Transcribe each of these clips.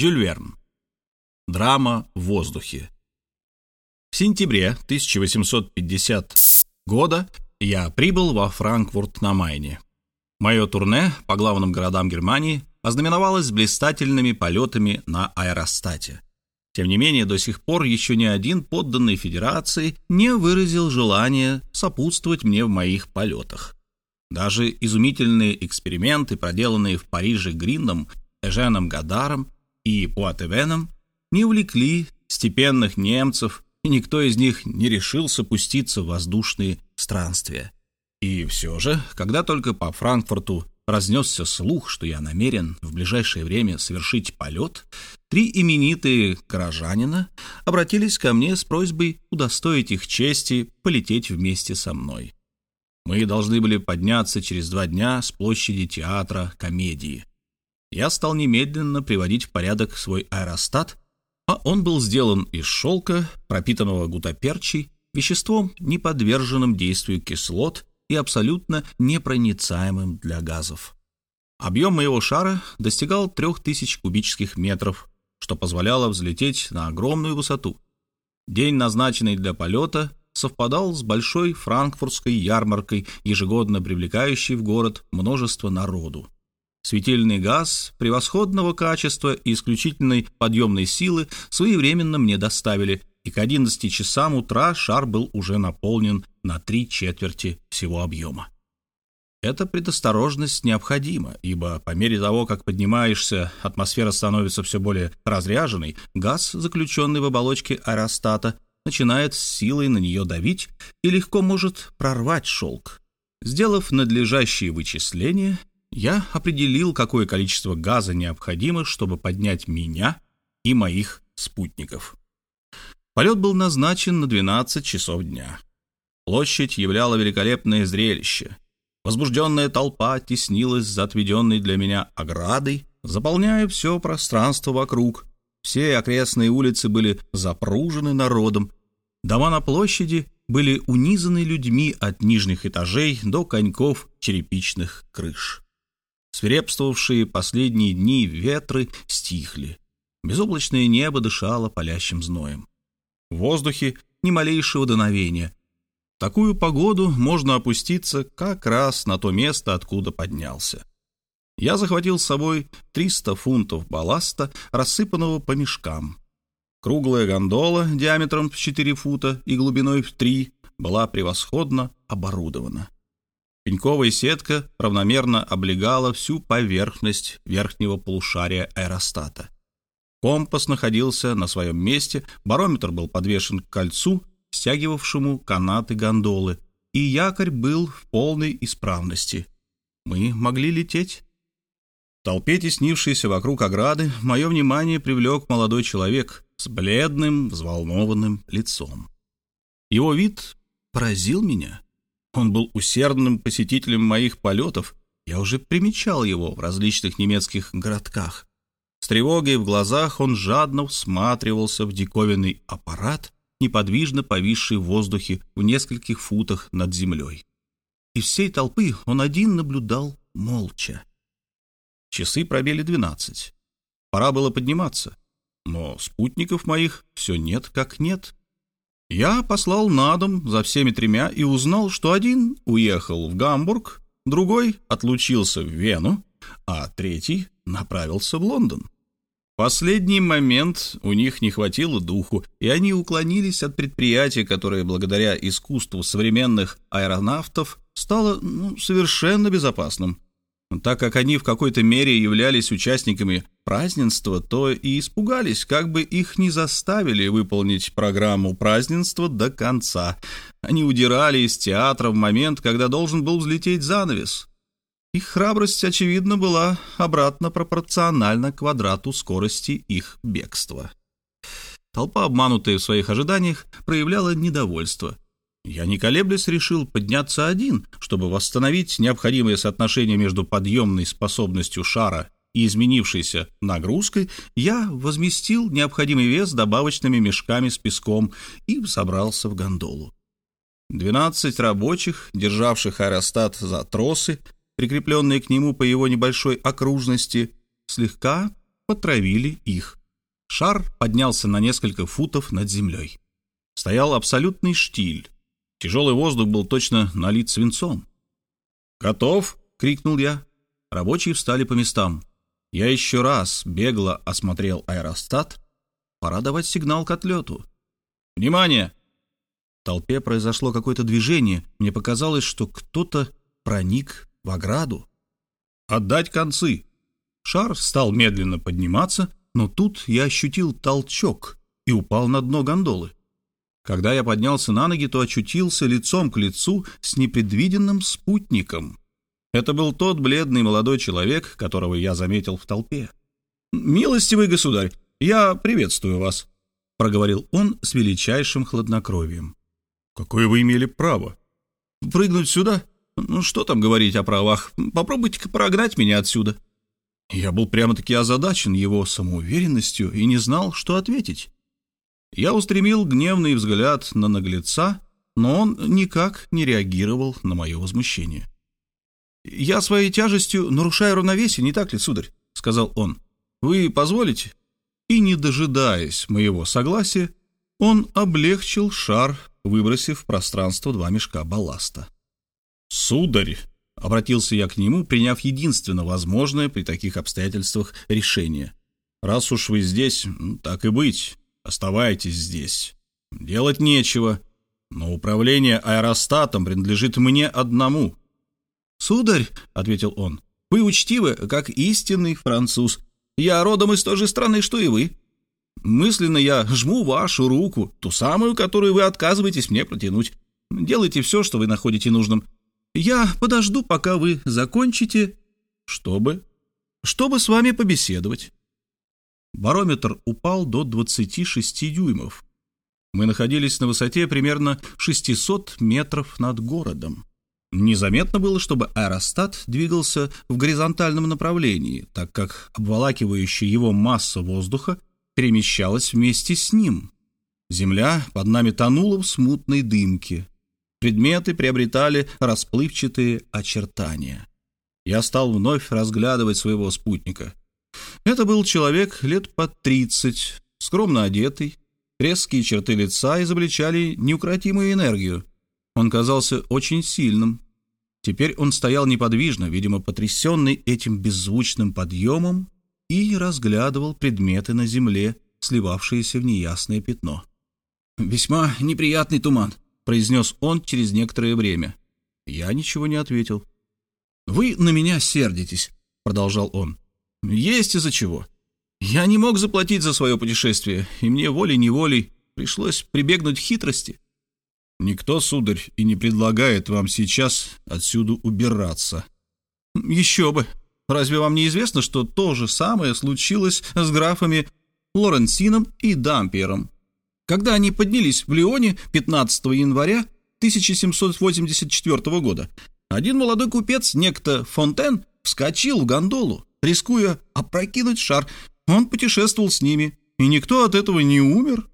Жюль Верн. Драма в воздухе. В сентябре 1850 года я прибыл во Франкфурт на Майне. Мое турне по главным городам Германии ознаменовалось блистательными полетами на аэростате. Тем не менее, до сих пор еще ни один подданный Федерации не выразил желания сопутствовать мне в моих полетах. Даже изумительные эксперименты, проделанные в Париже Гриндом, Эженом Гадаром и Пуатевеном, не увлекли степенных немцев, и никто из них не решился пуститься в воздушные странствия. И все же, когда только по Франкфурту разнесся слух, что я намерен в ближайшее время совершить полет, три именитые горожанина обратились ко мне с просьбой удостоить их чести полететь вместе со мной. Мы должны были подняться через два дня с площади театра комедии. Я стал немедленно приводить в порядок свой аэростат, а он был сделан из шелка, пропитанного гутаперчей, веществом, не подверженным действию кислот и абсолютно непроницаемым для газов. Объем моего шара достигал 3000 кубических метров, что позволяло взлететь на огромную высоту. День, назначенный для полета, совпадал с большой франкфуртской ярмаркой, ежегодно привлекающей в город множество народу. Светильный газ превосходного качества и исключительной подъемной силы своевременно мне доставили, и к 11 часам утра шар был уже наполнен на три четверти всего объема. Эта предосторожность необходима, ибо по мере того, как поднимаешься, атмосфера становится все более разряженной, газ, заключенный в оболочке аэростата, начинает с силой на нее давить и легко может прорвать шелк. Сделав надлежащие вычисления, я определил, какое количество газа необходимо, чтобы поднять меня и моих спутников. Полет был назначен на 12 часов дня. Площадь являла великолепное зрелище. Возбужденная толпа теснилась за отведенной для меня оградой, заполняя все пространство вокруг. Все окрестные улицы были запружены народом. Дома на площади были унизаны людьми от нижних этажей до коньков черепичных крыш. Свирепствовавшие последние дни ветры стихли. Безоблачное небо дышало палящим зноем. В воздухе ни малейшего дуновения. В такую погоду можно опуститься как раз на то место, откуда поднялся. Я захватил с собой 300 фунтов балласта, рассыпанного по мешкам. Круглая гондола диаметром в 4 фута и глубиной в 3 была превосходно оборудована. Пеньковая сетка равномерно облегала всю поверхность верхнего полушария аэростата. Компас находился на своем месте, барометр был подвешен к кольцу, стягивавшему канаты гондолы, и якорь был в полной исправности. Мы могли лететь. В толпе, теснившейся вокруг ограды, мое внимание привлек молодой человек с бледным, взволнованным лицом. Его вид поразил меня. Он был усердным посетителем моих полетов. Я уже примечал его в различных немецких городках. С тревогой в глазах он жадно всматривался в диковинный аппарат, неподвижно повисший в воздухе в нескольких футах над землей. Из всей толпы он один наблюдал молча. Часы пробили двенадцать. Пора было подниматься, но спутников моих все нет как нет. Я послал на дом за всеми тремя и узнал, что один уехал в Гамбург, другой отлучился в Вену, а третий направился в Лондон последний момент у них не хватило духу, и они уклонились от предприятия, которое благодаря искусству современных аэронавтов стало ну, совершенно безопасным. Так как они в какой-то мере являлись участниками празднества, то и испугались, как бы их не заставили выполнить программу празднества до конца. Они удирали из театра в момент, когда должен был взлететь занавес. Их храбрость, очевидно, была обратно пропорциональна квадрату скорости их бегства. Толпа, обманутая в своих ожиданиях, проявляла недовольство. Я, не колеблясь, решил подняться один, чтобы восстановить необходимое соотношение между подъемной способностью шара и изменившейся нагрузкой, я возместил необходимый вес добавочными мешками с песком и собрался в гондолу. Двенадцать рабочих, державших аэростат за тросы, прикрепленные к нему по его небольшой окружности, слегка потравили их. Шар поднялся на несколько футов над землей. Стоял абсолютный штиль. Тяжелый воздух был точно налит свинцом. «Готов!» — крикнул я. Рабочие встали по местам. Я еще раз бегло осмотрел аэростат. Пора давать сигнал к отлету. «Внимание!» В толпе произошло какое-то движение. Мне показалось, что кто-то проник в ограду. «Отдать концы!» Шар стал медленно подниматься, но тут я ощутил толчок и упал на дно гондолы. Когда я поднялся на ноги, то очутился лицом к лицу с непредвиденным спутником. Это был тот бледный молодой человек, которого я заметил в толпе. «Милостивый государь, я приветствую вас», — проговорил он с величайшим хладнокровием. «Какое вы имели право?» «Прыгнуть сюда? Ну, что там говорить о правах? Попробуйте-ка прогнать меня отсюда». Я был прямо-таки озадачен его самоуверенностью и не знал, что ответить. Я устремил гневный взгляд на наглеца, но он никак не реагировал на мое возмущение. «Я своей тяжестью нарушаю равновесие, не так ли, сударь?» — сказал он. «Вы позволите?» И, не дожидаясь моего согласия, он облегчил шар, выбросив в пространство два мешка балласта. «Сударь!» — обратился я к нему, приняв единственно возможное при таких обстоятельствах решение. «Раз уж вы здесь, так и быть. Оставайтесь здесь. Делать нечего, но управление аэростатом принадлежит мне одному». «Сударь», — ответил он, — «вы учтивы, как истинный француз. Я родом из той же страны, что и вы. Мысленно я жму вашу руку, ту самую, которую вы отказываетесь мне протянуть. Делайте все, что вы находите нужным. Я подожду, пока вы закончите, чтобы... чтобы с вами побеседовать». Барометр упал до 26 дюймов. Мы находились на высоте примерно 600 метров над городом. Незаметно было, чтобы аэростат двигался в горизонтальном направлении, так как обволакивающая его масса воздуха перемещалась вместе с ним. Земля под нами тонула в смутной дымке. Предметы приобретали расплывчатые очертания. Я стал вновь разглядывать своего спутника. Это был человек лет под тридцать, скромно одетый. Резкие черты лица изобличали неукротимую энергию. Он казался очень сильным. Теперь он стоял неподвижно, видимо, потрясенный этим беззвучным подъемом, и разглядывал предметы на земле, сливавшиеся в неясное пятно. «Весьма неприятный туман», — произнес он через некоторое время. Я ничего не ответил. «Вы на меня сердитесь», — продолжал он. Есть из-за чего. Я не мог заплатить за свое путешествие, и мне волей-неволей пришлось прибегнуть к хитрости. Никто, сударь, и не предлагает вам сейчас отсюда убираться. Еще бы. Разве вам не известно, что то же самое случилось с графами Лоренсином и Дампиером? Когда они поднялись в Лионе 15 января 1784 года, один молодой купец, некто Фонтен, вскочил в гондолу, рискуя опрокинуть шар. Он путешествовал с ними, и никто от этого не умер.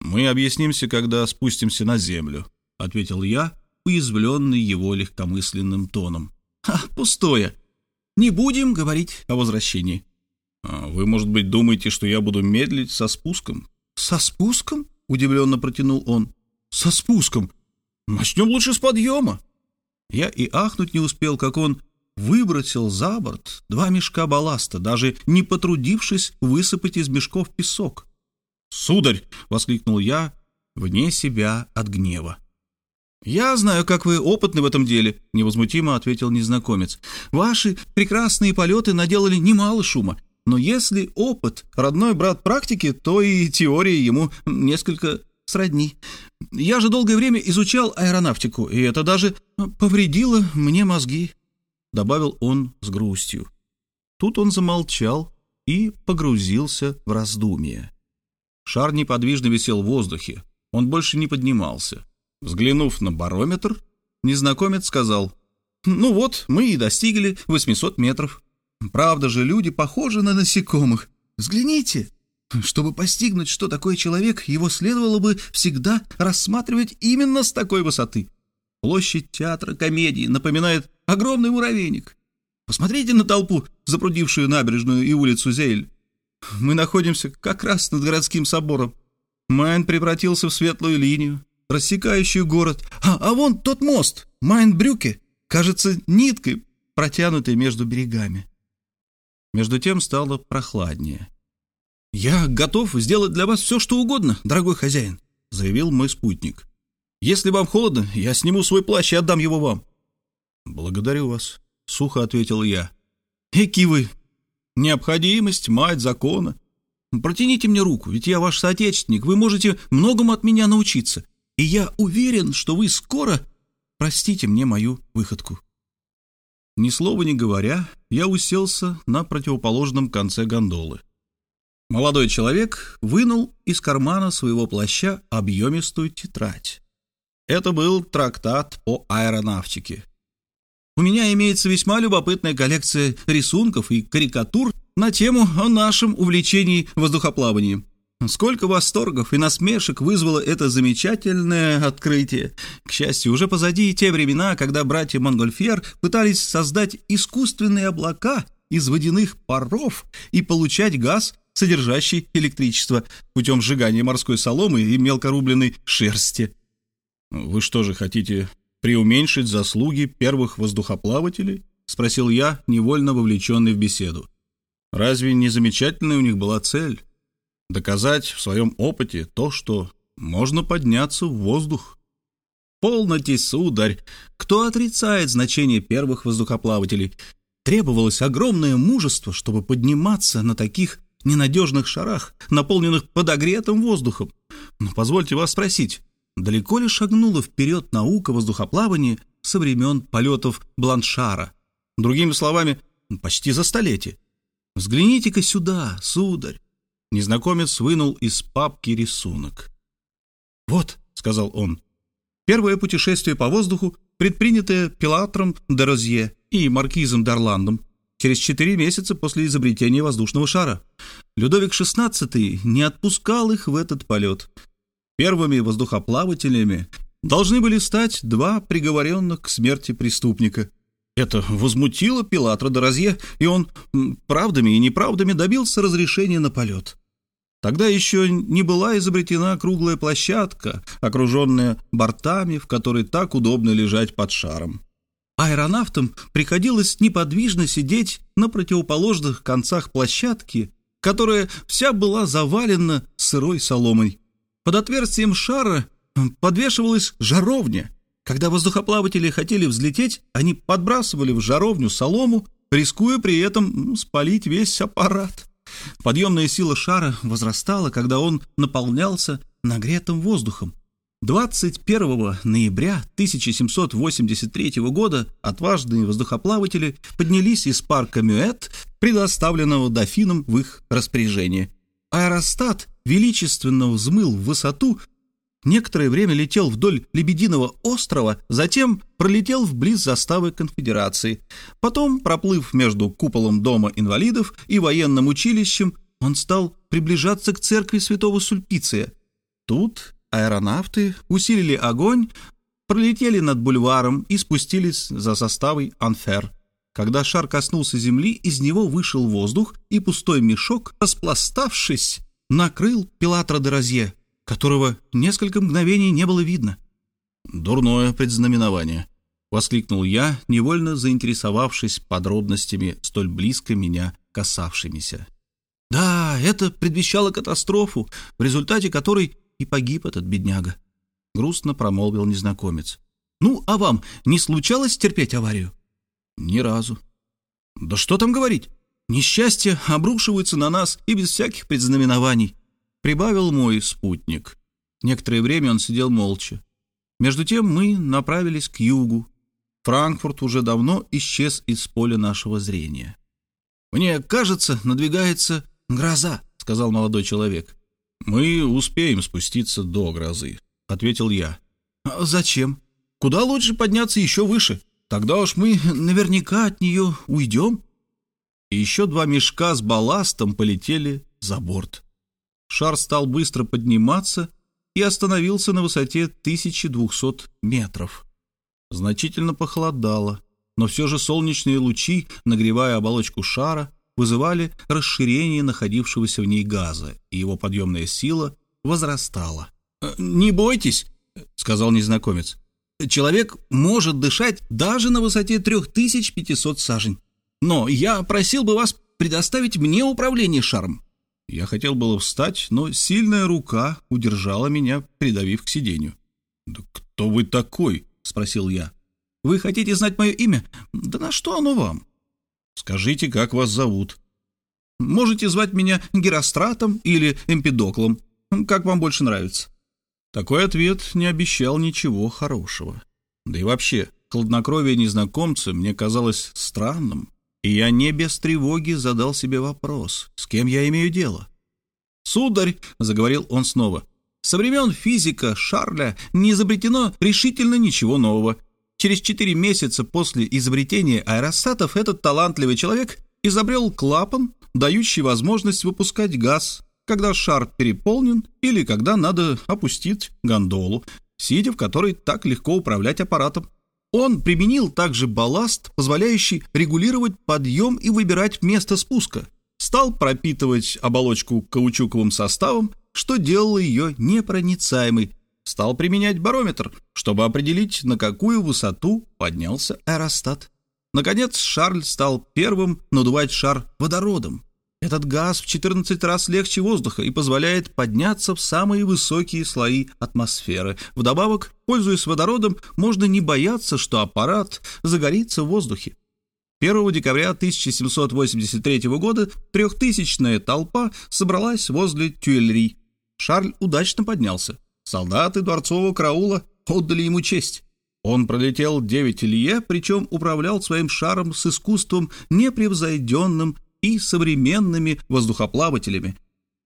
«Мы объяснимся, когда спустимся на землю», — ответил я, уязвленный его легкомысленным тоном. «А, пустое. Не будем говорить о возвращении». А «Вы, может быть, думаете, что я буду медлить со спуском?» «Со спуском?» — удивленно протянул он. «Со спуском? Начнем лучше с подъема». Я и ахнуть не успел, как он выбросил за борт два мешка балласта, даже не потрудившись высыпать из мешков песок. «Сударь!» — воскликнул я, вне себя от гнева. «Я знаю, как вы опытны в этом деле», — невозмутимо ответил незнакомец. «Ваши прекрасные полеты наделали немало шума, но если опыт — родной брат практики, то и теория ему несколько сродни. Я же долгое время изучал аэронавтику, и это даже повредило мне мозги добавил он с грустью. Тут он замолчал и погрузился в раздумье. Шар неподвижно висел в воздухе, он больше не поднимался. Взглянув на барометр, незнакомец сказал, «Ну вот, мы и достигли 800 метров. Правда же, люди похожи на насекомых. Взгляните!» Чтобы постигнуть, что такое человек, его следовало бы всегда рассматривать именно с такой высоты. Площадь театра комедии напоминает огромный муравейник. Посмотрите на толпу, запрудившую набережную и улицу Зейль. мы находимся как раз над городским собором. Майн превратился в светлую линию, рассекающую город. А, а вон тот мост, Майн-Брюке, кажется ниткой, протянутой между берегами. Между тем стало прохладнее. «Я готов сделать для вас все, что угодно, дорогой хозяин», — заявил мой спутник. «Если вам холодно, я сниму свой плащ и отдам его вам». «Благодарю вас», — сухо ответил я. «Эки вы! Необходимость, мать закона. Протяните мне руку, ведь я ваш соотечественник, вы можете многому от меня научиться, и я уверен, что вы скоро простите мне мою выходку». Ни слова не говоря, я уселся на противоположном конце гондолы. Молодой человек вынул из кармана своего плаща объемистую тетрадь. Это был трактат по аэронавтике. У меня имеется весьма любопытная коллекция рисунков и карикатур на тему о нашем увлечении воздухоплаванием. Сколько восторгов и насмешек вызвало это замечательное открытие. К счастью, уже позади те времена, когда братья Монгольфьер пытались создать искусственные облака из водяных паров и получать газ, содержащий электричество, путем сжигания морской соломы и мелкорубленной шерсти. «Вы что же хотите преуменьшить заслуги первых воздухоплавателей?» — спросил я, невольно вовлеченный в беседу. «Разве не замечательная у них была цель?» доказать в своем опыте то, что можно подняться в воздух. Полноте, сударь, кто отрицает значение первых воздухоплавателей? Требовалось огромное мужество, чтобы подниматься на таких ненадежных шарах, наполненных подогретым воздухом. Но позвольте вас спросить, далеко ли шагнула вперед наука воздухоплавания со времен полетов Бланшара? Другими словами, почти за столетие. Взгляните-ка сюда, сударь. Незнакомец вынул из папки рисунок. «Вот», — сказал он, — «первое путешествие по воздуху, предпринятое Пилатром де Розье и маркизом Дарландом через четыре месяца после изобретения воздушного шара. Людовик XVI не отпускал их в этот полет. Первыми воздухоплавателями должны были стать два приговоренных к смерти преступника. Это возмутило Пилатра де Розье, и он правдами и неправдами добился разрешения на полет. Тогда еще не была изобретена круглая площадка, окруженная бортами, в которой так удобно лежать под шаром. Аэронавтам приходилось неподвижно сидеть на противоположных концах площадки, которая вся была завалена сырой соломой. Под отверстием шара подвешивалась жаровня. Когда воздухоплаватели хотели взлететь, они подбрасывали в жаровню солому, рискуя при этом спалить весь аппарат. Подъемная сила шара возрастала, когда он наполнялся нагретым воздухом. 21 ноября 1783 года отважные воздухоплаватели поднялись из парка Мюэт, предоставленного дофином в их распоряжение. Аэростат величественно взмыл в высоту Некоторое время летел вдоль Лебединого острова, затем пролетел вблиз заставы конфедерации. Потом, проплыв между куполом Дома инвалидов и военным училищем, он стал приближаться к церкви святого Сульпиция. Тут аэронавты усилили огонь, пролетели над бульваром и спустились за составой Анфер. Когда шар коснулся земли, из него вышел воздух, и пустой мешок, распластавшись, накрыл Пилатра де Розье которого несколько мгновений не было видно. «Дурное предзнаменование», — воскликнул я, невольно заинтересовавшись подробностями, столь близко меня касавшимися. «Да, это предвещало катастрофу, в результате которой и погиб этот бедняга», — грустно промолвил незнакомец. «Ну, а вам не случалось терпеть аварию?» «Ни разу». «Да что там говорить? Несчастья обрушиваются на нас и без всяких предзнаменований прибавил мой спутник. Некоторое время он сидел молча. Между тем мы направились к югу. Франкфурт уже давно исчез из поля нашего зрения. «Мне кажется, надвигается гроза», — сказал молодой человек. «Мы успеем спуститься до грозы», — ответил я. «А зачем? Куда лучше подняться еще выше? Тогда уж мы наверняка от нее уйдем». И еще два мешка с балластом полетели за борт шар стал быстро подниматься и остановился на высоте 1200 метров. Значительно похолодало, но все же солнечные лучи, нагревая оболочку шара, вызывали расширение находившегося в ней газа, и его подъемная сила возрастала. «Э, «Не бойтесь», — сказал незнакомец. «Человек может дышать даже на высоте 3500 сажень. Но я просил бы вас предоставить мне управление шаром». Я хотел было встать, но сильная рука удержала меня, придавив к сиденью. «Да кто вы такой?» — спросил я. «Вы хотите знать мое имя? Да на что оно вам?» «Скажите, как вас зовут?» «Можете звать меня Геростратом или Эмпидоклом, как вам больше нравится». Такой ответ не обещал ничего хорошего. Да и вообще, хладнокровие незнакомца мне казалось странным, и я не без тревоги задал себе вопрос, с кем я имею дело. «Сударь», — заговорил он снова, — «со времен физика Шарля не изобретено решительно ничего нового. Через четыре месяца после изобретения аэростатов этот талантливый человек изобрел клапан, дающий возможность выпускать газ, когда шар переполнен или когда надо опустить гондолу, сидя в которой так легко управлять аппаратом. Он применил также балласт, позволяющий регулировать подъем и выбирать место спуска. Стал пропитывать оболочку каучуковым составом, что делало ее непроницаемой. Стал применять барометр, чтобы определить, на какую высоту поднялся аэростат. Наконец, Шарль стал первым надувать шар водородом. Этот газ в 14 раз легче воздуха и позволяет подняться в самые высокие слои атмосферы. Вдобавок, пользуясь водородом, можно не бояться, что аппарат загорится в воздухе. 1 декабря 1783 года трехтысячная толпа собралась возле Тюэльри. Шарль удачно поднялся. Солдаты дворцового караула отдали ему честь. Он пролетел 9 лье, причем управлял своим шаром с искусством непревзойденным и современными воздухоплавателями.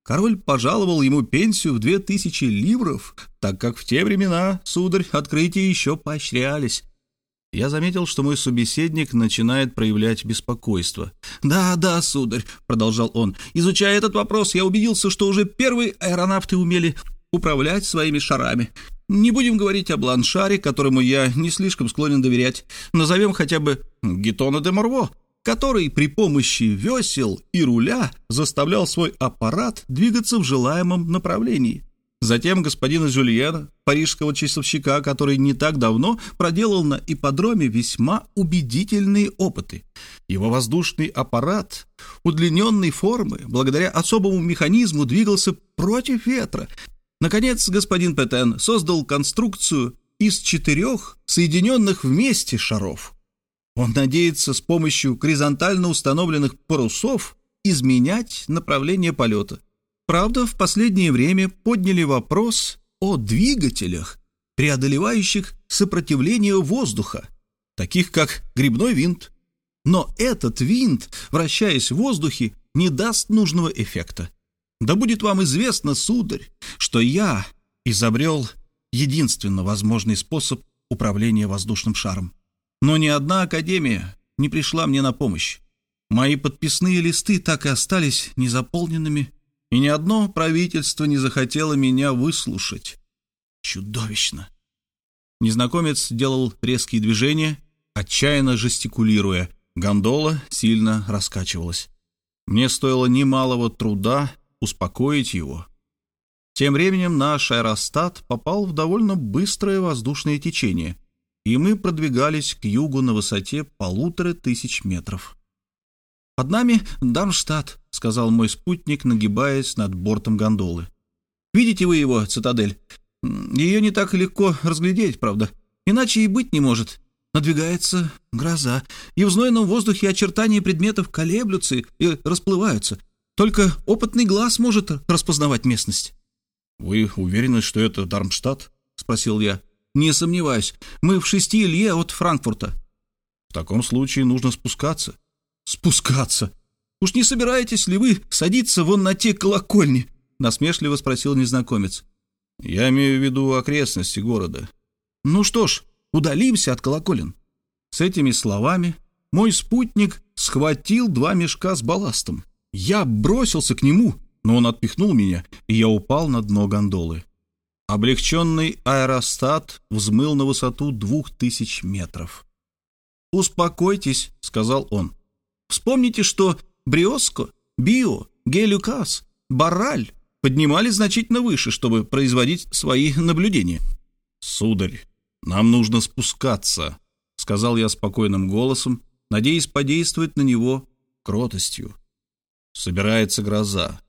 Король пожаловал ему пенсию в две тысячи ливров, так как в те времена, сударь, открытия еще поощрялись. Я заметил, что мой собеседник начинает проявлять беспокойство. «Да, да, сударь», — продолжал он, — «изучая этот вопрос, я убедился, что уже первые аэронавты умели управлять своими шарами. Не будем говорить о Бланшаре, которому я не слишком склонен доверять. Назовем хотя бы Гетона де Морво, который при помощи весел и руля заставлял свой аппарат двигаться в желаемом направлении. Затем господина Жюльена, парижского часовщика, который не так давно проделал на ипподроме весьма убедительные опыты. Его воздушный аппарат удлиненной формы, благодаря особому механизму, двигался против ветра. Наконец, господин Петен создал конструкцию из четырех соединенных вместе шаров – он надеется с помощью горизонтально установленных парусов изменять направление полета. Правда, в последнее время подняли вопрос о двигателях, преодолевающих сопротивление воздуха, таких как грибной винт. Но этот винт, вращаясь в воздухе, не даст нужного эффекта. Да будет вам известно, сударь, что я изобрел единственно возможный способ управления воздушным шаром. Но ни одна академия не пришла мне на помощь. Мои подписные листы так и остались незаполненными, и ни одно правительство не захотело меня выслушать. Чудовищно. Незнакомец делал резкие движения, отчаянно жестикулируя. Гондола сильно раскачивалась. Мне стоило немалого труда успокоить его. Тем временем наш аэростат попал в довольно быстрое воздушное течение — и мы продвигались к югу на высоте полутора тысяч метров. «Под нами Дармштадт», — сказал мой спутник, нагибаясь над бортом гондолы. «Видите вы его, цитадель? Ее не так легко разглядеть, правда. Иначе и быть не может. Надвигается гроза, и в знойном воздухе очертания предметов колеблются и расплываются. Только опытный глаз может распознавать местность». «Вы уверены, что это Дармштадт?» — спросил я. «Не сомневаюсь. Мы в шести лье от Франкфурта». «В таком случае нужно спускаться». «Спускаться? Уж не собираетесь ли вы садиться вон на те колокольни?» — насмешливо спросил незнакомец. «Я имею в виду окрестности города». «Ну что ж, удалимся от колоколен». С этими словами мой спутник схватил два мешка с балластом. Я бросился к нему, но он отпихнул меня, и я упал на дно гондолы. Облегченный аэростат взмыл на высоту двух тысяч метров. «Успокойтесь», — сказал он. «Вспомните, что Бриоско, Био, Гелюкас, Бараль поднимались значительно выше, чтобы производить свои наблюдения. «Сударь, нам нужно спускаться», — сказал я спокойным голосом, надеясь подействовать на него кротостью. «Собирается гроза.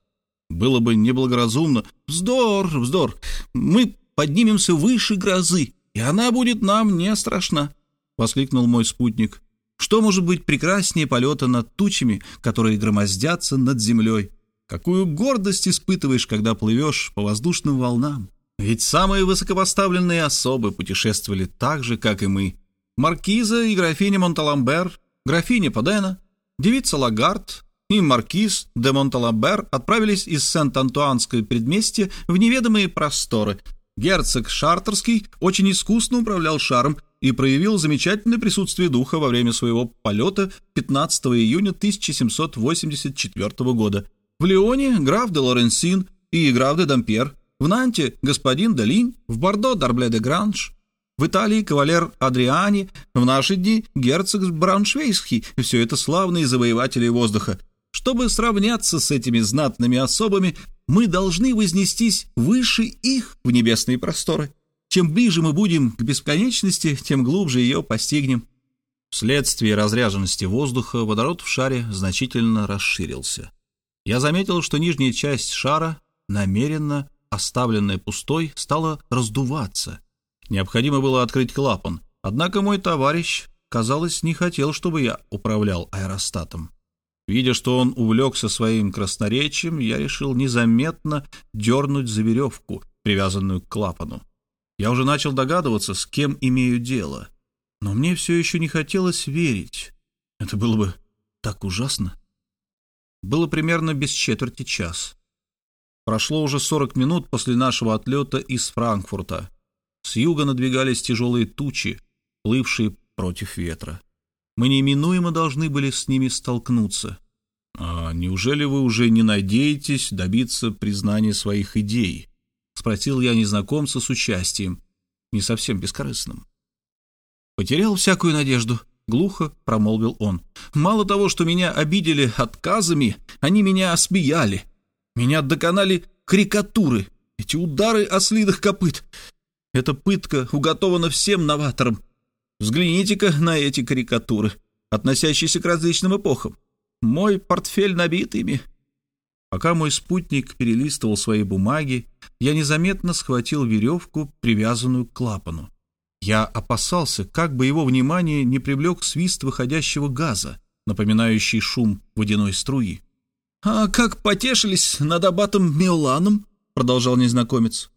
Было бы неблагоразумно. Вздор, вздор. Мы поднимемся выше грозы, и она будет нам не страшна», — воскликнул мой спутник. «Что может быть прекраснее полета над тучами, которые громоздятся над землей? Какую гордость испытываешь, когда плывешь по воздушным волнам? Ведь самые высокопоставленные особы путешествовали так же, как и мы. Маркиза и графиня Монталамбер, графиня Падена, девица Лагард, и маркиз де Монталабер отправились из Сент-Антуанской предместья в неведомые просторы. Герцог Шартерский очень искусно управлял шаром и проявил замечательное присутствие духа во время своего полета 15 июня 1784 года. В Лионе граф де Лоренсин и граф де Дампьер, в Нанте господин де Линь, в Бордо Дарбле де Гранж, в Италии кавалер Адриани, в наши дни герцог Брауншвейгский. Все это славные завоеватели воздуха. Чтобы сравняться с этими знатными особами, мы должны вознестись выше их в небесные просторы. Чем ближе мы будем к бесконечности, тем глубже ее постигнем. Вследствие разряженности воздуха водород в шаре значительно расширился. Я заметил, что нижняя часть шара, намеренно оставленная пустой, стала раздуваться. Необходимо было открыть клапан, однако мой товарищ, казалось, не хотел, чтобы я управлял аэростатом. Видя, что он увлекся своим красноречием, я решил незаметно дернуть за веревку, привязанную к клапану. Я уже начал догадываться, с кем имею дело. Но мне все еще не хотелось верить. Это было бы так ужасно. Было примерно без четверти час. Прошло уже 40 минут после нашего отлета из Франкфурта. С юга надвигались тяжелые тучи, плывшие против ветра мы неминуемо должны были с ними столкнуться. «А неужели вы уже не надеетесь добиться признания своих идей?» — спросил я незнакомца с участием, не совсем бескорыстным. «Потерял всякую надежду», — глухо промолвил он. «Мало того, что меня обидели отказами, они меня осмеяли. Меня доконали карикатуры, эти удары ослиных копыт. Эта пытка уготована всем новаторам, Взгляните-ка на эти карикатуры, относящиеся к различным эпохам. Мой портфель набит ими. Пока мой спутник перелистывал свои бумаги, я незаметно схватил веревку, привязанную к клапану. Я опасался, как бы его внимание не привлек свист выходящего газа, напоминающий шум водяной струи. «А как потешились над аббатом Меоланом?» — продолжал незнакомец.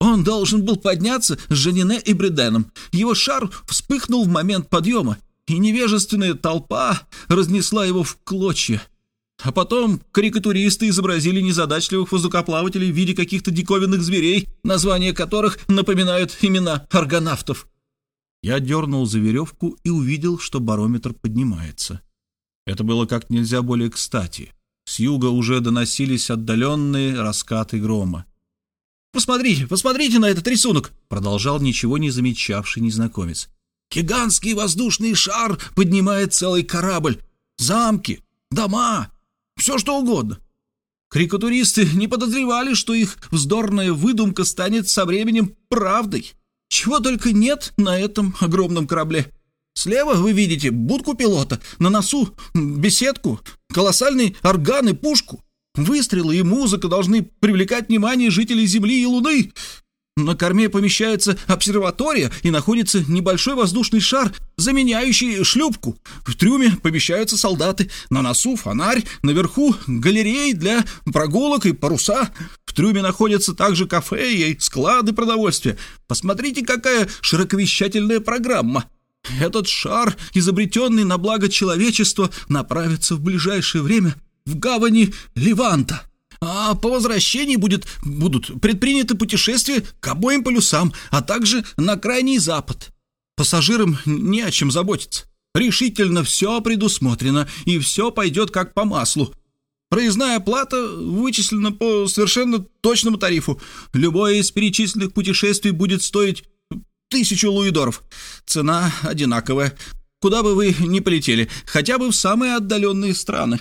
Он должен был подняться с Жанине и Бреденом. Его шар вспыхнул в момент подъема, и невежественная толпа разнесла его в клочья. А потом карикатуристы изобразили незадачливых воздухоплавателей в виде каких-то диковинных зверей, названия которых напоминают имена аргонавтов. Я дернул за веревку и увидел, что барометр поднимается. Это было как нельзя более кстати. С юга уже доносились отдаленные раскаты грома. «Посмотрите, посмотрите на этот рисунок!» — продолжал ничего не замечавший незнакомец. «Гигантский воздушный шар поднимает целый корабль. Замки, дома, все что угодно. Карикатуристы не подозревали, что их вздорная выдумка станет со временем правдой. Чего только нет на этом огромном корабле. Слева вы видите будку пилота, на носу беседку, колоссальный орган и пушку. Выстрелы и музыка должны привлекать внимание жителей Земли и Луны. На корме помещается обсерватория и находится небольшой воздушный шар, заменяющий шлюпку. В трюме помещаются солдаты, на носу фонарь, наверху галереи для прогулок и паруса. В трюме находятся также кафе и склады продовольствия. Посмотрите, какая широковещательная программа. Этот шар, изобретенный на благо человечества, направится в ближайшее время в гавани Леванта. А по возвращении будет, будут предприняты путешествия к обоим полюсам, а также на крайний запад. Пассажирам не о чем заботиться. Решительно все предусмотрено, и все пойдет как по маслу. Проездная плата вычислена по совершенно точному тарифу. Любое из перечисленных путешествий будет стоить тысячу луидоров. Цена одинаковая. Куда бы вы ни полетели, хотя бы в самые отдаленные страны.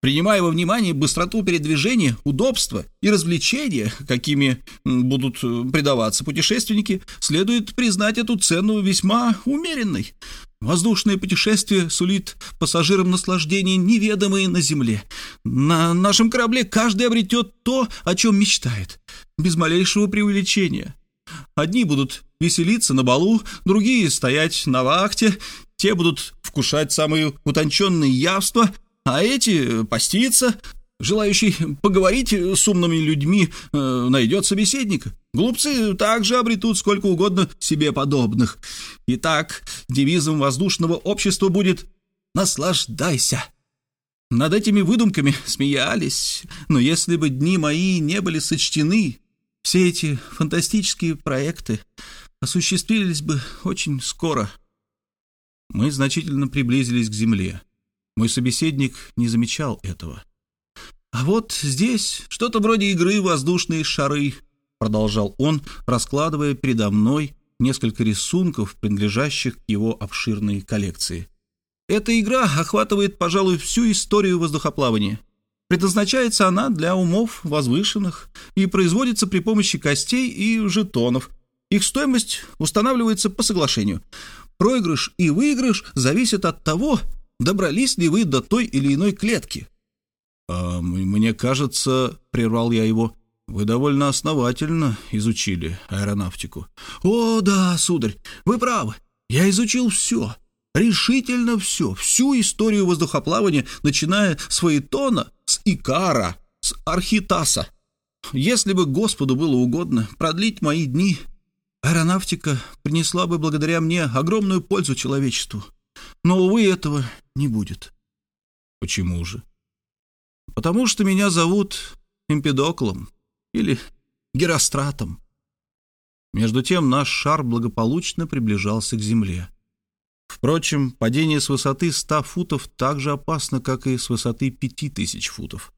Принимая во внимание быстроту передвижения, удобства и развлечения, какими будут э, предаваться путешественники, следует признать эту цену весьма умеренной. Воздушное путешествие сулит пассажирам наслаждения, неведомые на земле. На нашем корабле каждый обретет то, о чем мечтает, без малейшего преувеличения. Одни будут веселиться на балу, другие стоять на вахте, те будут вкушать самые утонченные явства — а эти поститься, желающий поговорить с умными людьми, э, найдет собеседник. Глупцы также обретут сколько угодно себе подобных. Итак, девизом воздушного общества будет «Наслаждайся». Над этими выдумками смеялись, но если бы дни мои не были сочтены, все эти фантастические проекты осуществились бы очень скоро. Мы значительно приблизились к земле. Мой собеседник не замечал этого. «А вот здесь что-то вроде игры «Воздушные шары», — продолжал он, раскладывая передо мной несколько рисунков, принадлежащих к его обширной коллекции. «Эта игра охватывает, пожалуй, всю историю воздухоплавания. Предназначается она для умов возвышенных и производится при помощи костей и жетонов. Их стоимость устанавливается по соглашению. Проигрыш и выигрыш зависят от того, добрались ли вы до той или иной клетки?» а, «Мне кажется, — прервал я его, — вы довольно основательно изучили аэронавтику». «О, да, сударь, вы правы. Я изучил все, решительно все, всю историю воздухоплавания, начиная с Фаэтона, с Икара, с Архитаса. Если бы Господу было угодно продлить мои дни, аэронавтика принесла бы благодаря мне огромную пользу человечеству. Но, увы, этого не будет. Почему же? Потому что меня зовут Эмпидоклом или Геростратом. Между тем наш шар благополучно приближался к земле. Впрочем, падение с высоты ста футов так же опасно, как и с высоты пяти тысяч футов.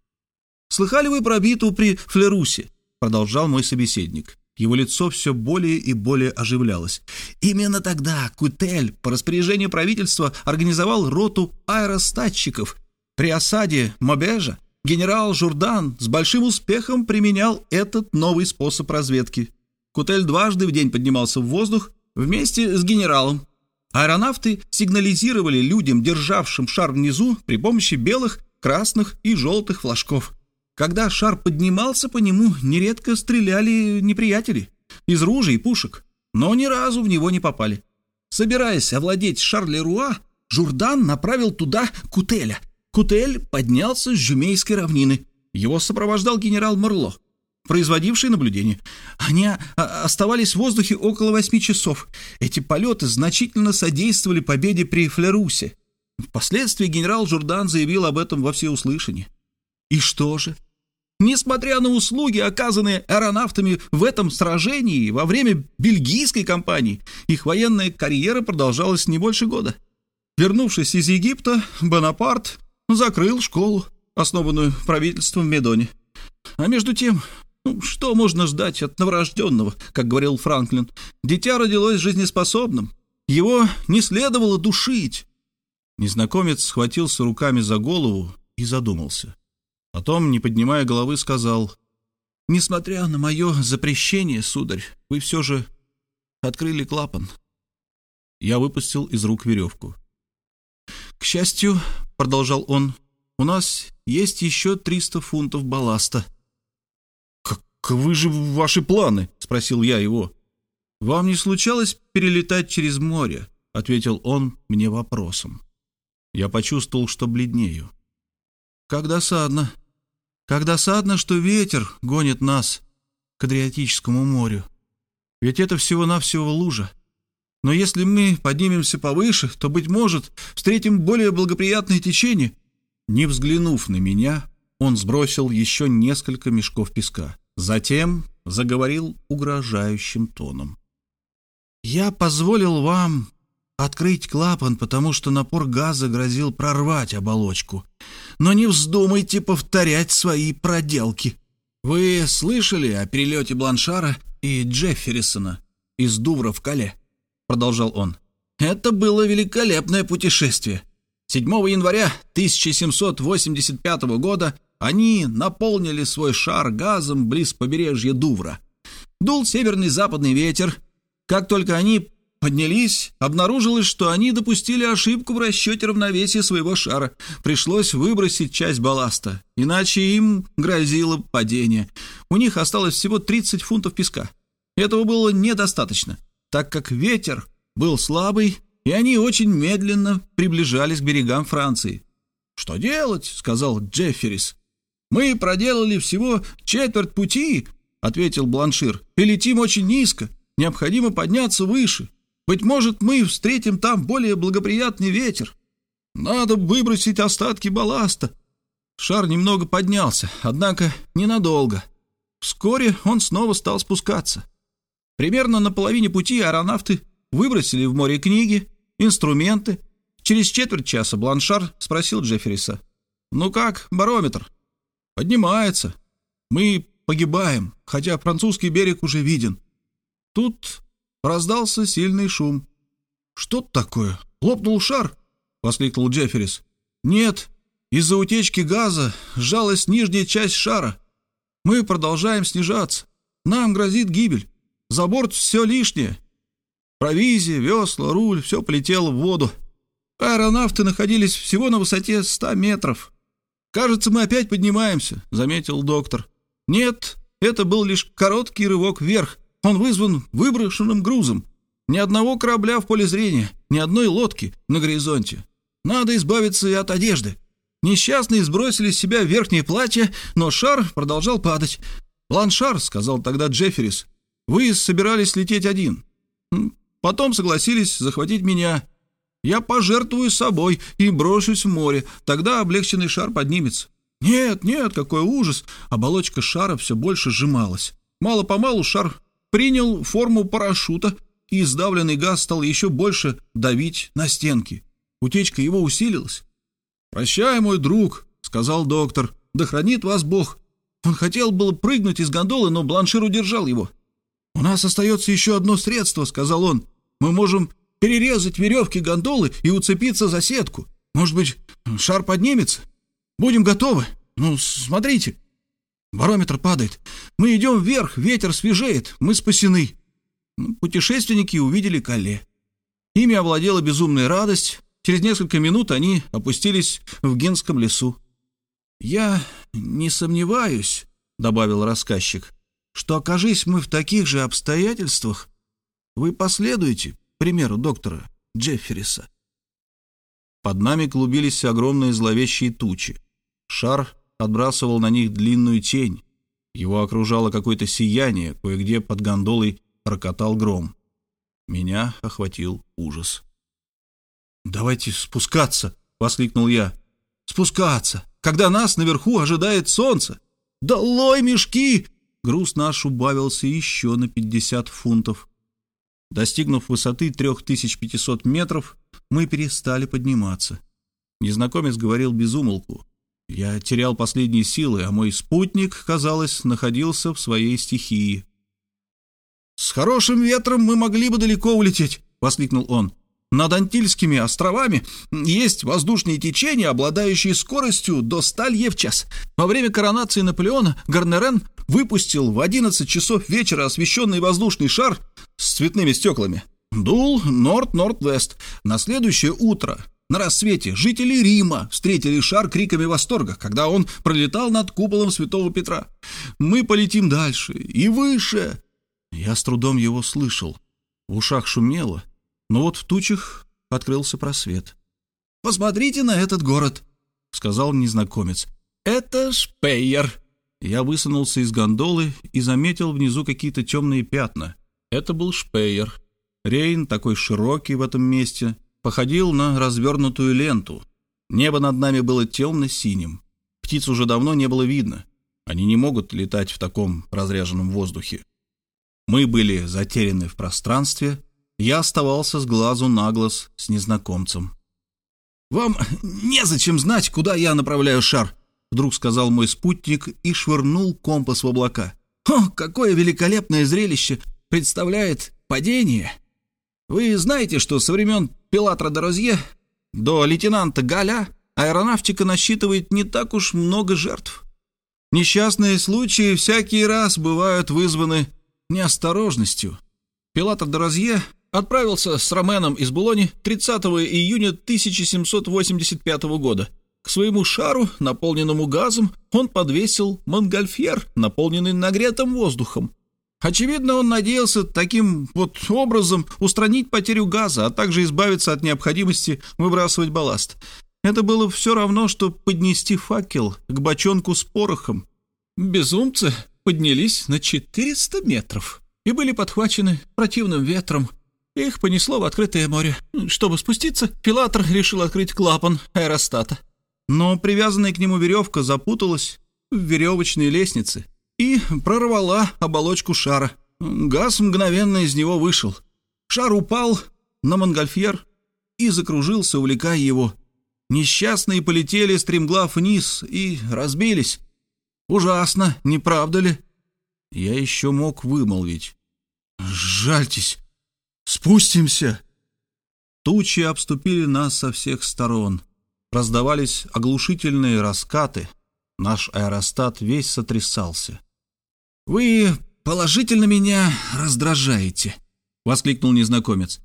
«Слыхали вы про битву при Флерусе?» — продолжал мой собеседник. Его лицо все более и более оживлялось. Именно тогда Кутель по распоряжению правительства организовал роту аэростатчиков. При осаде Мобежа генерал Журдан с большим успехом применял этот новый способ разведки. Кутель дважды в день поднимался в воздух вместе с генералом. Аэронавты сигнализировали людям, державшим шар внизу, при помощи белых, красных и желтых флажков. Когда шар поднимался по нему, нередко стреляли неприятели из ружей и пушек, но ни разу в него не попали. Собираясь овладеть Шарлеруа, Журдан направил туда Кутеля. Кутель поднялся с Жюмейской равнины. Его сопровождал генерал Марло, производивший наблюдение. Они оставались в воздухе около восьми часов. Эти полеты значительно содействовали победе при Флерусе. Впоследствии генерал Журдан заявил об этом во всеуслышание. И что же? Несмотря на услуги, оказанные аэронавтами в этом сражении во время бельгийской кампании, их военная карьера продолжалась не больше года. Вернувшись из Египта, Бонапарт закрыл школу, основанную правительством в Медоне. А между тем, ну, что можно ждать от новорожденного, как говорил Франклин? Дитя родилось жизнеспособным. Его не следовало душить. Незнакомец схватился руками за голову и задумался. Потом, не поднимая головы, сказал, «Несмотря на мое запрещение, сударь, вы все же открыли клапан». Я выпустил из рук веревку. «К счастью, — продолжал он, — у нас есть еще триста фунтов балласта». «Каковы же ваши планы?» — спросил я его. «Вам не случалось перелетать через море?» — ответил он мне вопросом. Я почувствовал, что бледнею. «Как досадно», как досадно, что ветер гонит нас к Адриатическому морю. Ведь это всего-навсего лужа. Но если мы поднимемся повыше, то, быть может, встретим более благоприятное течение. Не взглянув на меня, он сбросил еще несколько мешков песка. Затем заговорил угрожающим тоном. «Я позволил вам открыть клапан, потому что напор газа грозил прорвать оболочку. Но не вздумайте повторять свои проделки. Вы слышали о перелете Бланшара и Джефферисона из Дувра в Кале? Продолжал он. Это было великолепное путешествие. 7 января 1785 года они наполнили свой шар газом близ побережья Дувра. Дул северный западный ветер. Как только они поднялись, обнаружилось, что они допустили ошибку в расчете равновесия своего шара. Пришлось выбросить часть балласта, иначе им грозило падение. У них осталось всего 30 фунтов песка. Этого было недостаточно, так как ветер был слабый, и они очень медленно приближались к берегам Франции. «Что делать?» — сказал Джефферис. «Мы проделали всего четверть пути», — ответил Бланшир, — «и летим очень низко. Необходимо подняться выше. Быть может, мы встретим там более благоприятный ветер. Надо выбросить остатки балласта». Шар немного поднялся, однако ненадолго. Вскоре он снова стал спускаться. Примерно на половине пути аэронавты выбросили в море книги, инструменты. Через четверть часа Бланшар спросил Джеффериса. «Ну как, барометр?» «Поднимается. Мы погибаем, хотя французский берег уже виден». Тут раздался сильный шум. «Что такое? Лопнул шар?» — воскликнул Джефферис. «Нет, из-за утечки газа сжалась нижняя часть шара. Мы продолжаем снижаться. Нам грозит гибель. За борт все лишнее. Провизия, весла, руль — все полетело в воду. Аэронавты находились всего на высоте 100 метров. «Кажется, мы опять поднимаемся», — заметил доктор. «Нет, это был лишь короткий рывок вверх. Он вызван выброшенным грузом. Ни одного корабля в поле зрения, ни одной лодки на горизонте. Надо избавиться и от одежды». Несчастные сбросили с себя верхнее платье, но шар продолжал падать. «Ланшар», — сказал тогда Джефферис, вы собирались лететь один. Потом согласились захватить меня. Я пожертвую собой и брошусь в море. Тогда облегченный шар поднимется. Нет, нет, какой ужас. Оболочка шара все больше сжималась. Мало-помалу шар принял форму парашюта, и сдавленный газ стал еще больше давить на стенки. Утечка его усилилась. «Прощай, мой друг», — сказал доктор, — «да хранит вас Бог». Он хотел было прыгнуть из гондолы, но Бланшир удержал его. «У нас остается еще одно средство», — сказал он. «Мы можем перерезать веревки гондолы и уцепиться за сетку. Может быть, шар поднимется? Будем готовы. Ну, смотрите. Барометр падает. Мы идем вверх, ветер свежеет, мы спасены». Ну, путешественники увидели Кале. Ими овладела безумная радость. Через несколько минут они опустились в Генском лесу. «Я не сомневаюсь», — добавил рассказчик, что окажись мы в таких же обстоятельствах, вы последуете примеру доктора Джеффериса. Под нами клубились огромные зловещие тучи. Шар отбрасывал на них длинную тень. Его окружало какое-то сияние, кое-где под гондолой рокотал гром. Меня охватил ужас. «Давайте спускаться!» — воскликнул я. «Спускаться! Когда нас наверху ожидает солнце! Долой мешки! груз наш убавился еще на 50 фунтов. Достигнув высоты 3500 метров, мы перестали подниматься. Незнакомец говорил без умолку. Я терял последние силы, а мой спутник, казалось, находился в своей стихии. «С хорошим ветром мы могли бы далеко улететь!» — воскликнул он. Над Антильскими островами есть воздушные течения, обладающие скоростью до 100 лье в час. Во время коронации Наполеона Гарнерен выпустил в 11 часов вечера освещенный воздушный шар с цветными стеклами. Дул норд-норд-вест. На следующее утро на рассвете жители Рима встретили шар криками восторга, когда он пролетал над куполом Святого Петра. «Мы полетим дальше и выше!» Я с трудом его слышал. В ушах шумело, но вот в тучах открылся просвет. «Посмотрите на этот город», — сказал незнакомец. «Это Шпейер». Я высунулся из гондолы и заметил внизу какие-то темные пятна. Это был Шпейер. Рейн, такой широкий в этом месте, походил на развернутую ленту. Небо над нами было темно-синим. Птиц уже давно не было видно. Они не могут летать в таком разряженном воздухе. Мы были затеряны в пространстве, я оставался с глазу на глаз с незнакомцем. «Вам незачем знать, куда я направляю шар», — вдруг сказал мой спутник и швырнул компас в облака. «О, какое великолепное зрелище представляет падение! Вы знаете, что со времен Пилатра де Розье до лейтенанта Галя аэронавтика насчитывает не так уж много жертв. Несчастные случаи всякий раз бывают вызваны неосторожностью. Пилатор Дорозье отправился с Роменом из Булони 30 июня 1785 года. К своему шару, наполненному газом, он подвесил монгольфьер, наполненный нагретым воздухом. Очевидно, он надеялся таким вот образом устранить потерю газа, а также избавиться от необходимости выбрасывать балласт. Это было все равно, что поднести факел к бочонку с порохом. Безумцы поднялись на 400 метров и были подхвачены противным ветром. Их понесло в открытое море. Чтобы спуститься, пилатор решил открыть клапан аэростата. Но привязанная к нему веревка запуталась в веревочной лестнице и прорвала оболочку шара. Газ мгновенно из него вышел. Шар упал на монгольфьер и закружился, увлекая его. Несчастные полетели стремглав вниз и разбились. Ужасно, не правда ли? Я еще мог вымолвить. «Жальтесь! Спустимся!» Тучи обступили нас со всех сторон. Раздавались оглушительные раскаты. Наш аэростат весь сотрясался. «Вы положительно меня раздражаете», — воскликнул незнакомец.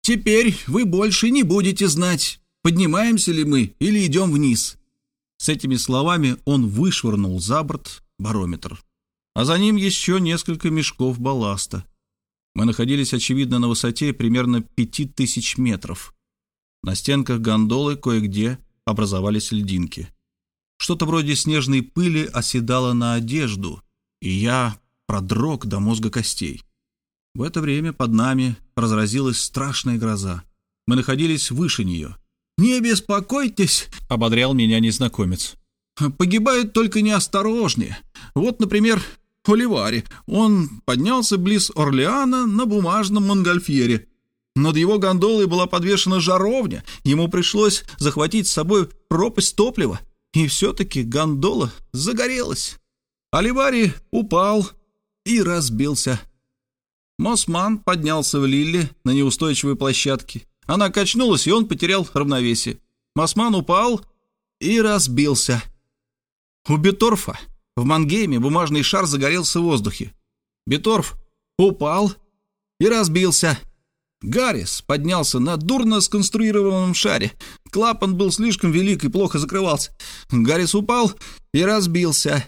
«Теперь вы больше не будете знать, поднимаемся ли мы или идем вниз». С этими словами он вышвырнул за борт барометр, а за ним еще несколько мешков балласта. Мы находились, очевидно, на высоте примерно пяти тысяч метров. На стенках гондолы кое-где образовались льдинки. Что-то вроде снежной пыли оседало на одежду, и я продрог до мозга костей. В это время под нами разразилась страшная гроза. Мы находились выше нее. «Не беспокойтесь», — ободрял меня незнакомец. «Погибают только неосторожнее. Вот, например, Оливари. Он поднялся близ Орлеана на бумажном монгольфьере. Над его гондолой была подвешена жаровня. Ему пришлось захватить с собой пропасть топлива. И все-таки гондола загорелась. Оливари упал и разбился. Мосман поднялся в Лилле на неустойчивой площадке. Она качнулась, и он потерял равновесие. Мосман упал и разбился. У Беторфа в Мангейме бумажный шар загорелся в воздухе. Беторф упал и разбился. Гаррис поднялся на дурно сконструированном шаре. Клапан был слишком велик и плохо закрывался. Гаррис упал и разбился.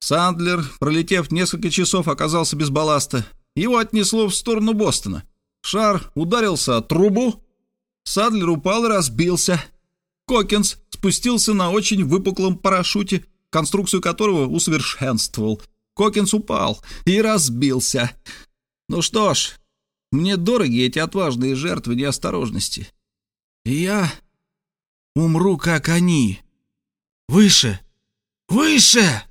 Сандлер, пролетев несколько часов, оказался без балласта. Его отнесло в сторону Бостона. Шар ударился о трубу. Садлер упал и разбился. Кокинс спустился на очень выпуклом парашюте, конструкцию которого усовершенствовал. Кокинс упал и разбился. Ну что ж, мне дороги эти отважные жертвы неосторожности. Я умру, как они. Выше! Выше!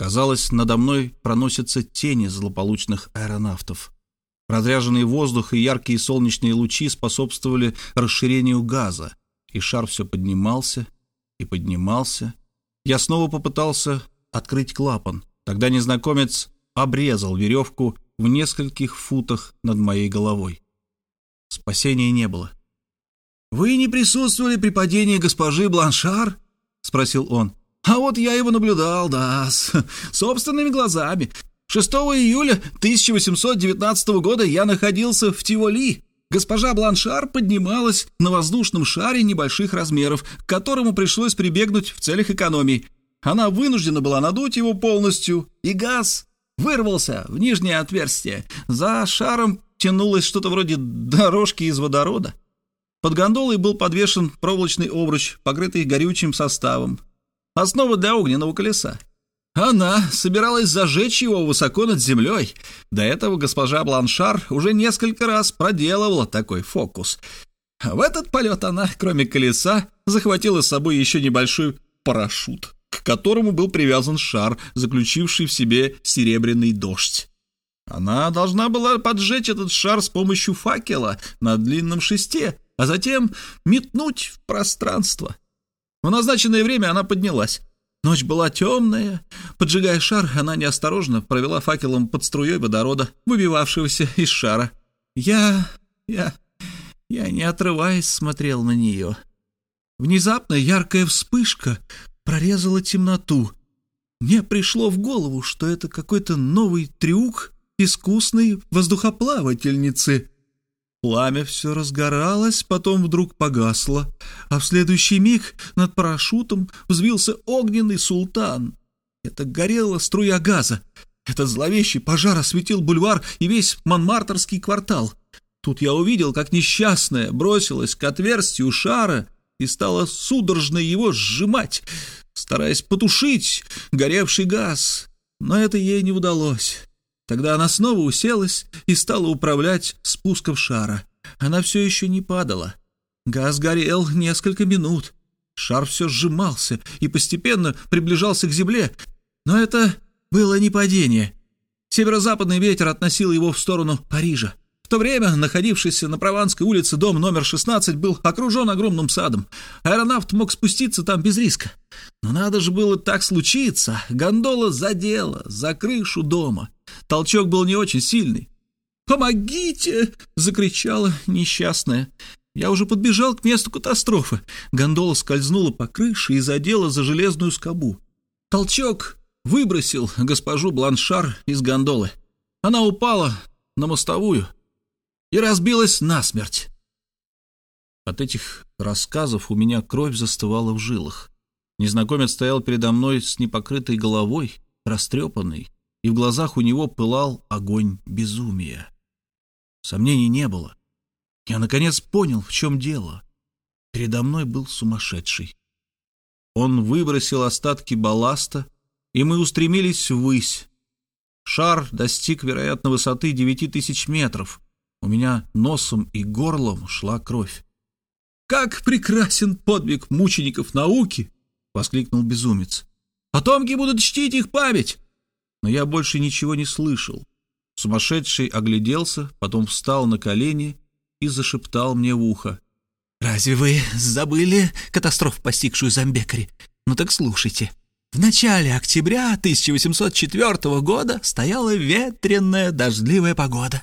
Казалось, надо мной проносятся тени злополучных аэронавтов. Разряженный воздух и яркие солнечные лучи способствовали расширению газа, и шар все поднимался и поднимался. Я снова попытался открыть клапан. Тогда незнакомец обрезал веревку в нескольких футах над моей головой. Спасения не было. «Вы не присутствовали при падении госпожи Бланшар?» — спросил он. «А вот я его наблюдал, да, собственными глазами. 6 июля 1819 года я находился в Тиволи. Госпожа Бланшар поднималась на воздушном шаре небольших размеров, к которому пришлось прибегнуть в целях экономии. Она вынуждена была надуть его полностью, и газ вырвался в нижнее отверстие. За шаром тянулось что-то вроде дорожки из водорода. Под гондолой был подвешен проволочный обруч, покрытый горючим составом. Основа для огненного колеса. Она собиралась зажечь его высоко над землей. До этого госпожа Бланшар уже несколько раз проделывала такой фокус. В этот полет она, кроме колеса, захватила с собой еще небольшой парашют к которому был привязан шар, заключивший в себе серебряный дождь. Она должна была поджечь этот шар с помощью факела на длинном шесте, а затем метнуть в пространство. В назначенное время она поднялась. Ночь была темная. Поджигая шар, она неосторожно провела факелом под струей водорода, выбивавшегося из шара. Я... я... Я, не отрываясь, смотрел на нее. Внезапно яркая вспышка прорезала темноту. Мне пришло в голову, что это какой-то новый трюк искусной воздухоплавательницы. Пламя все разгоралось, потом вдруг погасло, а в следующий миг над парашютом взвился огненный султан. Это горела струя газа. Этот зловещий пожар осветил бульвар и весь Монмартерский квартал. Тут я увидел, как несчастная бросилась к отверстию шара и стала судорожно его сжимать, стараясь потушить горевший газ. Но это ей не удалось. Тогда она снова уселась и стала управлять спуском шара. Она все еще не падала. Газ горел несколько минут. Шар все сжимался и постепенно приближался к земле. Но это было не падение. Северо-западный ветер относил его в сторону Парижа. В то время находившийся на Прованской улице дом номер 16 был окружен огромным садом. Аэронавт мог спуститься там без риска. Но надо же было так случиться. Гондола задела за крышу дома. Толчок был не очень сильный. «Помогите!» — закричала несчастная. Я уже подбежал к месту катастрофы. Гондола скользнула по крыше и задела за железную скобу. Толчок выбросил госпожу Бланшар из гондолы. Она упала на мостовую и разбилась насмерть. От этих рассказов у меня кровь застывала в жилах. Незнакомец стоял передо мной с непокрытой головой, растрепанный, и в глазах у него пылал огонь безумия. Сомнений не было. Я, наконец, понял, в чем дело. Передо мной был сумасшедший. Он выбросил остатки балласта, и мы устремились ввысь. Шар достиг, вероятно, высоты девяти тысяч метров. У меня носом и горлом шла кровь. «Как прекрасен подвиг мучеников науки!» — воскликнул безумец. «Потомки будут чтить их память!» но я больше ничего не слышал. Сумасшедший огляделся, потом встал на колени и зашептал мне в ухо. «Разве вы забыли катастрофу, постигшую Замбекари? Ну так слушайте. В начале октября 1804 года стояла ветреная дождливая погода.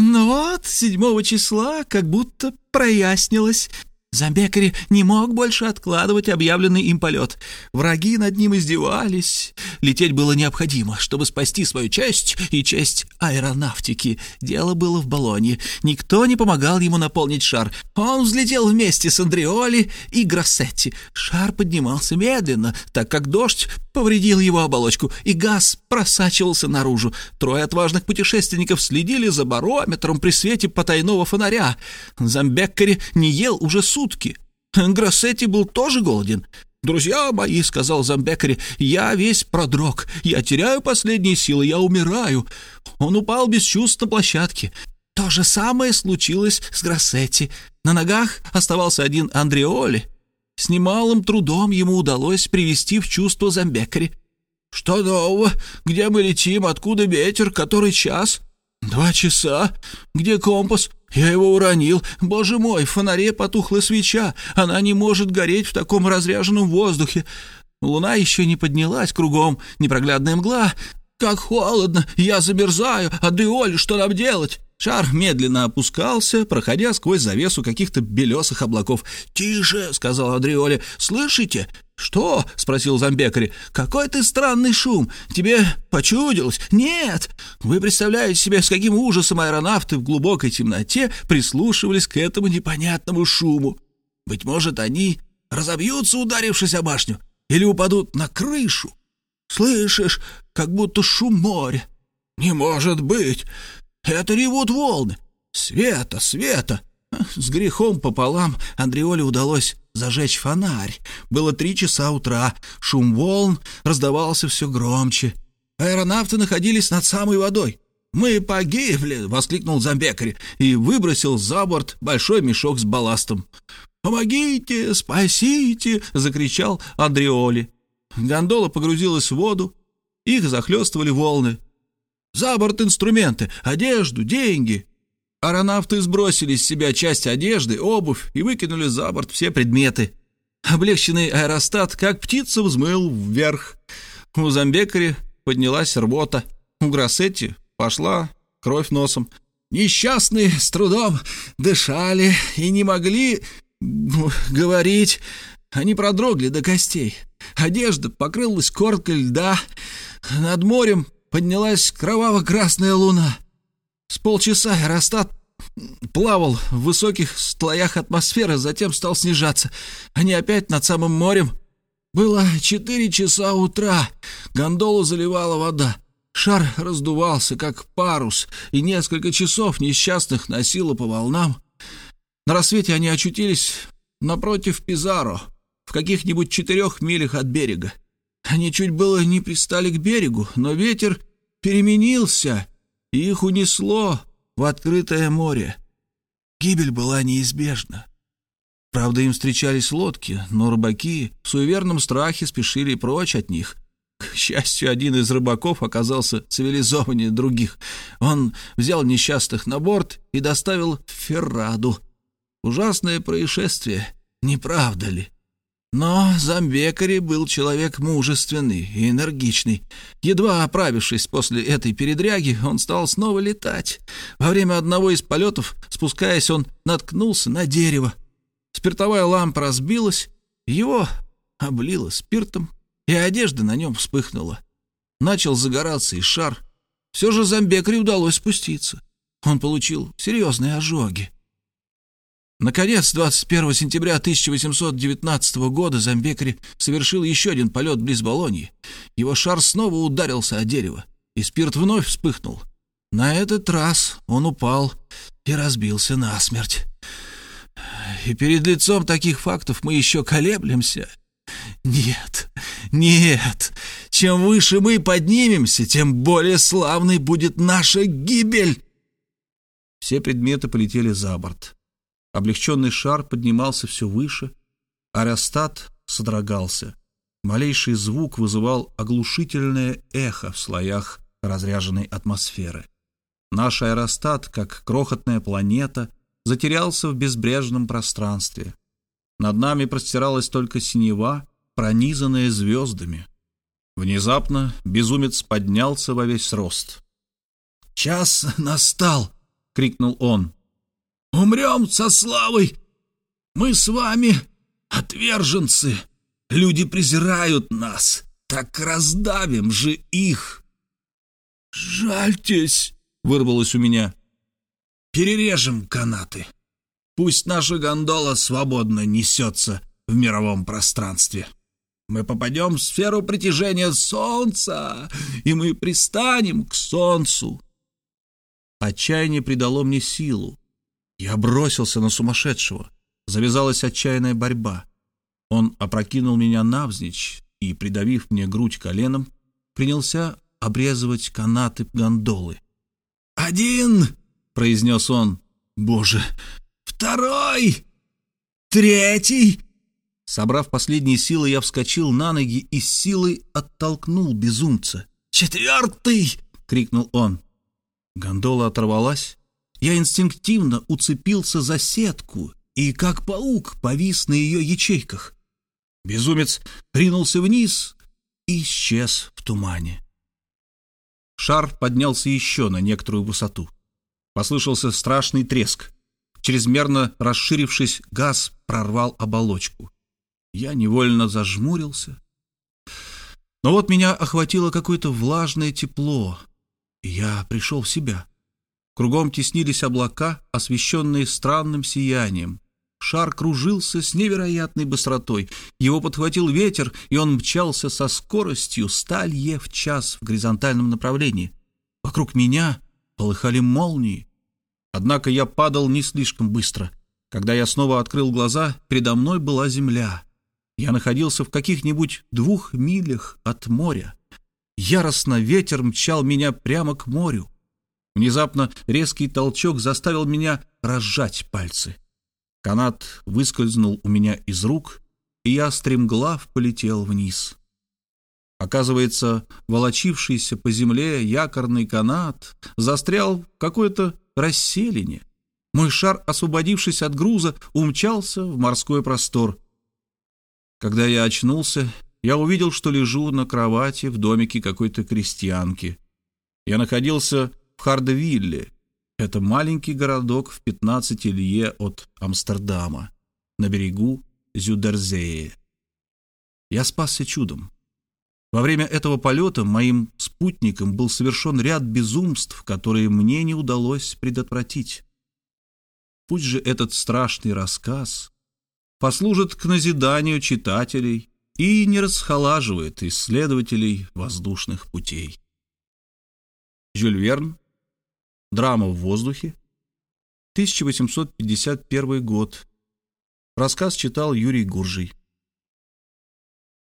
Но вот 7 числа как будто прояснилось, Замбекари не мог больше откладывать объявленный им полет. Враги над ним издевались. Лететь было необходимо, чтобы спасти свою честь и честь аэронавтики. Дело было в баллоне. Никто не помогал ему наполнить шар. Он взлетел вместе с Андреоли и Гроссетти. Шар поднимался медленно, так как дождь повредил его оболочку, и газ просачивался наружу. Трое отважных путешественников следили за барометром при свете потайного фонаря. Замбеккари не ел уже сутки сутки. Гроссетти был тоже голоден. «Друзья мои», — сказал Замбекари, — «я весь продрог, я теряю последние силы, я умираю». Он упал без чувств на площадке. То же самое случилось с Гроссетти. На ногах оставался один Андреоли. С немалым трудом ему удалось привести в чувство Замбекари. «Что нового? Где мы летим? Откуда ветер? Который час?» «Два часа. Где компас? Я его уронил. Боже мой, в фонаре потухла свеча. Она не может гореть в таком разряженном воздухе. Луна еще не поднялась кругом, непроглядная мгла. Как холодно, я замерзаю. А Деоль, что нам делать? Шар медленно опускался, проходя сквозь завесу каких-то белесых облаков. «Тише!» — сказал Адриоли. «Слышите?» «Что?» — спросил Замбекари. «Какой ты странный шум! Тебе почудилось?» «Нет!» Вы представляете себе, с каким ужасом аэронавты в глубокой темноте прислушивались к этому непонятному шуму. Быть может, они разобьются, ударившись о башню, или упадут на крышу. Слышишь, как будто шум моря. «Не может быть! Это ревут волны! Света, света!» С грехом пополам Андреоле удалось зажечь фонарь. Было три часа утра, шум волн раздавался все громче. Аэронавты находились над самой водой. «Мы погибли!» — воскликнул Замбекари и выбросил за борт большой мешок с балластом. «Помогите! Спасите!» — закричал Андреоли. Гондола погрузилась в воду, их захлестывали волны. «За борт инструменты, одежду, деньги!» Аронавты сбросили с себя часть одежды, обувь и выкинули за борт все предметы. Облегченный аэростат, как птица, взмыл вверх. У Замбекари поднялась рвота. У Гроссетти пошла кровь носом. Несчастные с трудом дышали и не могли говорить. Они продрогли до костей. Одежда покрылась коркой льда. Над морем поднялась кроваво-красная луна. С полчаса аэростат плавал в высоких слоях атмосферы, затем стал снижаться. Они опять над самым морем. Было четыре часа утра. Гондолу заливала вода. Шар раздувался, как парус, и несколько часов несчастных носило по волнам. На рассвете они очутились напротив Пизаро, в каких-нибудь четырех милях от берега. Они чуть было не пристали к берегу, но ветер переменился, их унесло в открытое море. Гибель была неизбежна. Правда, им встречались лодки, но рыбаки в суеверном страхе спешили прочь от них. К счастью, один из рыбаков оказался цивилизованнее других. Он взял несчастных на борт и доставил в Ферраду. Ужасное происшествие, не правда ли? Но Замбекари был человек мужественный и энергичный. Едва оправившись после этой передряги, он стал снова летать. Во время одного из полетов, спускаясь, он наткнулся на дерево. Спиртовая лампа разбилась, его облило спиртом, и одежда на нем вспыхнула. Начал загораться и шар. Все же Замбекари удалось спуститься. Он получил серьезные ожоги. Наконец, 21 сентября 1819 года Замбекари совершил еще один полет близ Болоньи. Его шар снова ударился о дерево, и спирт вновь вспыхнул. На этот раз он упал и разбился насмерть. И перед лицом таких фактов мы еще колеблемся. Нет, нет, чем выше мы поднимемся, тем более славной будет наша гибель. Все предметы полетели за борт. Облегченный шар поднимался все выше, аэростат содрогался. Малейший звук вызывал оглушительное эхо в слоях разряженной атмосферы. Наш аэростат, как крохотная планета, затерялся в безбрежном пространстве. Над нами простиралась только синева, пронизанная звездами. Внезапно безумец поднялся во весь рост. «Час настал!» — крикнул он. Умрем со славой. Мы с вами отверженцы. Люди презирают нас. Так раздавим же их. Жальтесь, вырвалось у меня. Перережем канаты. Пусть наша гондола свободно несется в мировом пространстве. Мы попадем в сферу притяжения Солнца, и мы пристанем к Солнцу. Отчаяние придало мне силу. Я бросился на сумасшедшего. Завязалась отчаянная борьба. Он опрокинул меня навзничь и, придавив мне грудь коленом, принялся обрезывать канаты гондолы. «Один!» — произнес он. «Боже! Второй! Третий!» Собрав последние силы, я вскочил на ноги и с силой оттолкнул безумца. «Четвертый!» — крикнул он. Гондола оторвалась, я инстинктивно уцепился за сетку и, как паук, повис на ее ячейках. Безумец ринулся вниз и исчез в тумане. Шар поднялся еще на некоторую высоту. Послышался страшный треск. Чрезмерно расширившись, газ прорвал оболочку. Я невольно зажмурился. Но вот меня охватило какое-то влажное тепло, я пришел в себя. Кругом теснились облака, освещенные странным сиянием. Шар кружился с невероятной быстротой. Его подхватил ветер, и он мчался со скоростью ста лье в час в горизонтальном направлении. Вокруг меня полыхали молнии. Однако я падал не слишком быстро. Когда я снова открыл глаза, передо мной была земля. Я находился в каких-нибудь двух милях от моря. Яростно ветер мчал меня прямо к морю. Внезапно резкий толчок заставил меня разжать пальцы. Канат выскользнул у меня из рук, и я стремглав полетел вниз. Оказывается, волочившийся по земле якорный канат застрял в какое-то расселине. Мой шар, освободившись от груза, умчался в морской простор. Когда я очнулся, я увидел, что лежу на кровати в домике какой-то крестьянки. Я находился в Хардевилле, Это маленький городок в 15 лье от Амстердама, на берегу Зюдерзее. Я спасся чудом. Во время этого полета моим спутником был совершен ряд безумств, которые мне не удалось предотвратить. Пусть же этот страшный рассказ послужит к назиданию читателей и не расхолаживает исследователей воздушных путей. Жюль Верн. Драма в воздухе. 1851 год. Рассказ читал Юрий Гуржий.